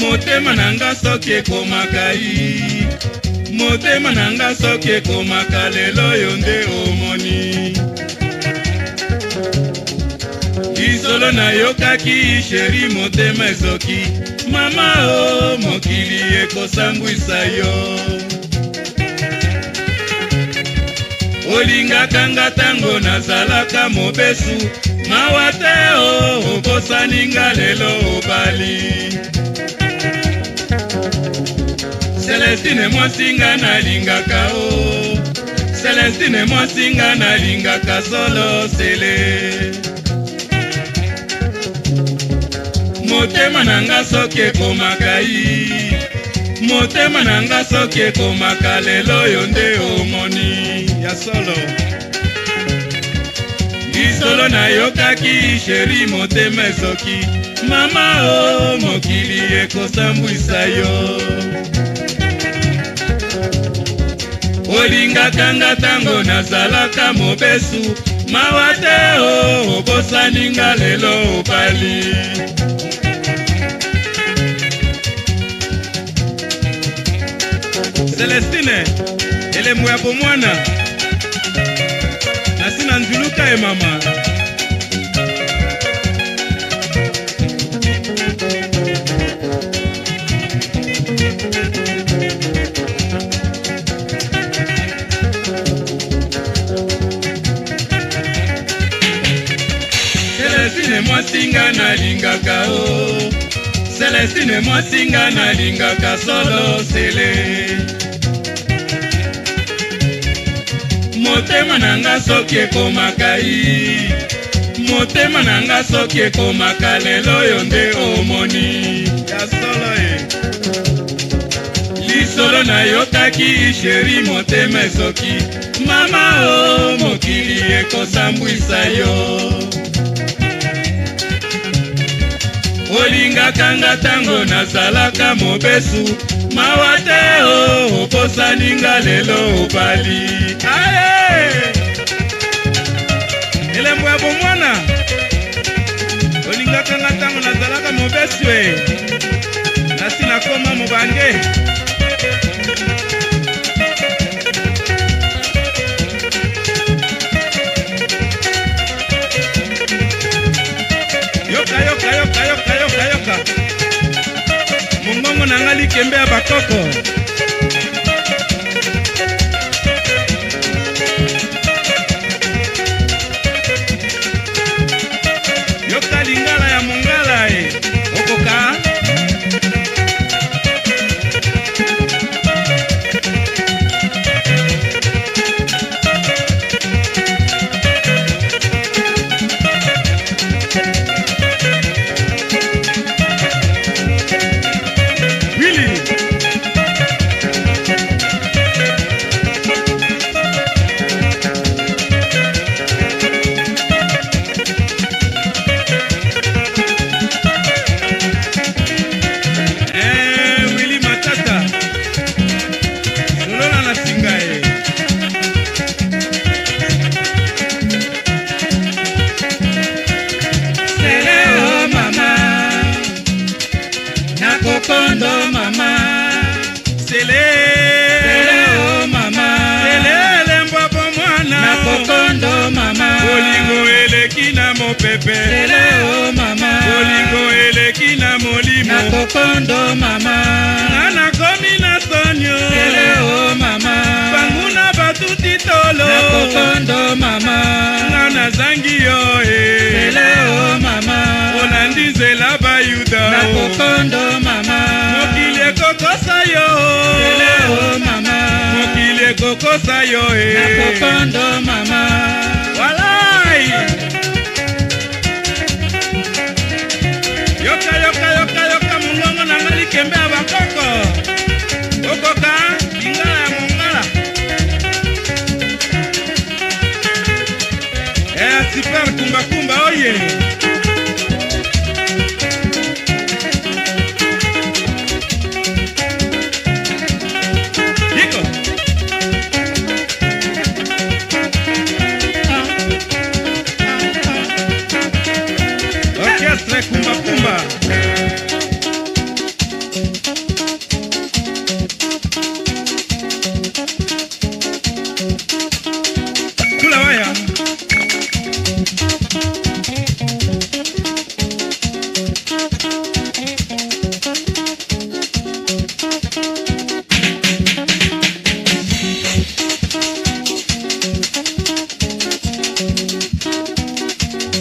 motema na nga soki ekomaka yi motema na nga soki ekomaka lelo oyo nde omoni lisolo nayokaki sheri motema esoki mama o oh, mokili ekosambwisa yo olingaka nga ntango nazalaka mobesu mawa te o oh, obosani nga lelo obali celestine mwasinga nalingaka o celestine mwasinga nalingaka solo sele motema na nga soki ekomaka yi motema na nga soki ekomaka lelo oyo nde omoni ya solo lisolo nayokaki sheri motema esoki mama o mokili ekosambwisa yo olingaka nga ntango nazalaka mobesu mawa te o obosani nga lelo obali celestine elembo ya bomwana nasi na nzuluka ye mama celestine mwasinga nalingaka o celestine mwasinga nalingaka solo sele motema na nga soki ekomaka i motema na nga soki ekomaka lelo oyo nde omoni ya solo e lisolo nayokaki sheri motema esoki mama o mokili ekosambwisa yo olingaka nga ntango nazalaka mobesu mawa te o oh, oposani nga lelo obali aye elembo ya bomwana olingaka nga ntango nazalaka mobesu e nasi nakoma mobange bongo na ngai likembe ya bakoko yo pepe lelo mama bolingo eleki na molimo nakokondo mama nga nakomi na tonio lelo mama banguna batuti tolo nakokondo mama nga nazangi yo e lelo mama olandi nzela bayuda nakokondo mama mokili ekokosa yo lelo mama mokili ekokosa yo e eh. nakokondo mama kutembea Bangkoko huko kaa Kingala ya Mungala eh, asiper kumbakumba oye oh yeah.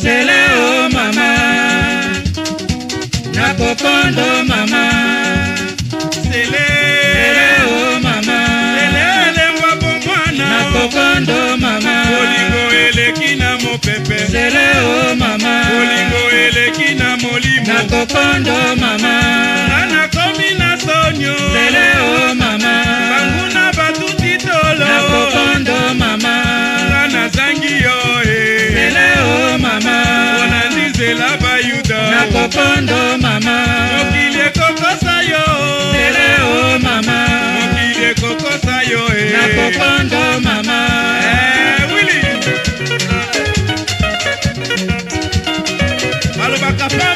Sele o mama, na nakopondo mama. mama bolingo eleki na molimo nakokondo mama nga nakomi na sonio lelo o oh, mama banguna batuti tolo nakokondo mama nga nazangi yo e lelo o mama ponani nzela bayuda nakokondo mama mokili ekokosa yo lelo o oh, mama mokili ekokosa yo e eh. nakokondo mama la